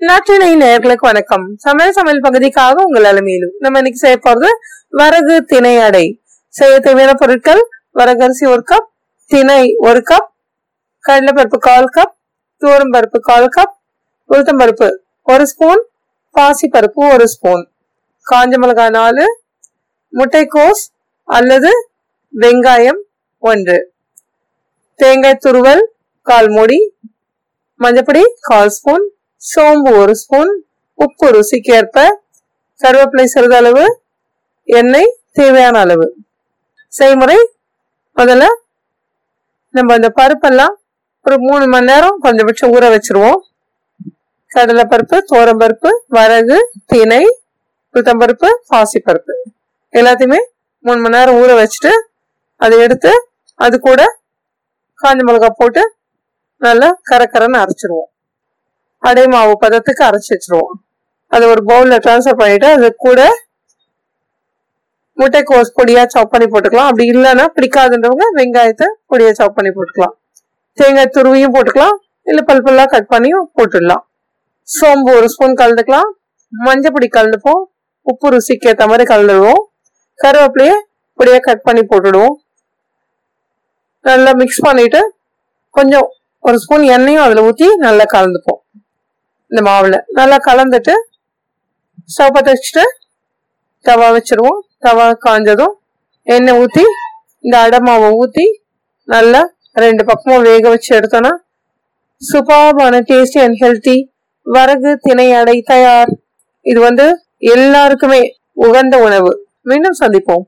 நாட்டினை நேர்களுக்கு வணக்கம். சமையல் சமையல் பகுதிக்காக உங்கள் அலுமையிலும் நம்ம இன்னைக்கு செய்ய போறது வரகு திணை அடை. செய்ய தேவையான பொருட்கள் வரகரிசி ஒரு கப் திணை ஒரு கப் கடலைப்பருப்பு கால் கப் தூரம் பருப்பு கால் கப் உளுத்தம் பருப்பு ஒரு ஸ்பூன் பாசி பருப்பு ஒரு ஸ்பூன் காஞ்ச மிளகாய் நாலு முட்டைக்கோஸ் அல்லது வெங்காயம் ஒன்று. தேங்காய் துருவல் கால் மூடி மஞ்சப்பொடி கால் ஸ்பூன் சோம்பு ஒரு ஸ்பூன் உப்பு ருசிக்கேற்ப கருவேப்பிலை சிறிதளவு எண்ணெய் தேவையான அளவு. செய்முறை முதல்ல நம்ம அந்த பருப்பெல்லாம் ஒரு மூணு மணி நேரம் கொஞ்சபட்சம் ஊற வச்சிருவோம். கடலைப்பருப்பு தோரம்பருப்பு பருப்பு வரகு திணை உளுத்தம்பருப்பு பாசிப்பருப்பு. எல்லாத்தையுமே மூணு மணி நேரம் ஊற வச்சுட்டு அதை எடுத்து அது கூட காஞ்ச மிளகாய் போட்டு நல்லா கரக்கரன்னு அரைச்சிடுவோம் அடை மாவு பதத்துக்கு அரைச்சி வச்சிருவோம். அதை ஒரு பவுலில் ட்ரான்ஸ்ஃபர் பண்ணிட்டு அது கூட முட்டைக்கோஸ் பொடியாக சாப் பண்ணி போட்டுக்கலாம். அப்படி இல்லைன்னா பிடிக்காதுன்றவங்க வெங்காயத்தை பொடியாக சாப் பண்ணி போட்டுக்கலாம். தேங்காய் துருவியும் போட்டுக்கலாம். இல்லை பல்பெல்லாம் கட் பண்ணியும் போட்டுடலாம். சோம்பு ஒரு ஸ்பூன் கலந்துக்கலாம். மஞ்சள் பொடி கலந்துப்போம். உப்பு ருசிக்கு ஏற்ற மாதிரி கலந்துடுவோம். கருவேப்பிலையே பொடியாக கட் பண்ணி போட்டுடுவோம். நல்லா மிக்ஸ் பண்ணிட்டு கொஞ்சம் ஒரு ஸ்பூன் எண்ணெயும் அதில் ஊற்றி நல்லா கலந்துப்போம். இந்த மாவில். நல்லா கலந்துட்டு ஸ்டவ் பற்ற வச்சுட்டு தவா வச்சுருவோம். தவா காஞ்சதும் எண்ணெய் ஊற்றி இந்த அடை மாவை ஊற்றி நல்லா ரெண்டு பக்கமும் வேக வச்சு எடுத்தோன்னா சூப்பர்பான டேஸ்டி அண்ட் ஹெல்த்தி வரகு திணை அடை தயார். இது வந்து எல்லாருக்குமே உகந்த உணவு. மீண்டும் சந்திப்போம்.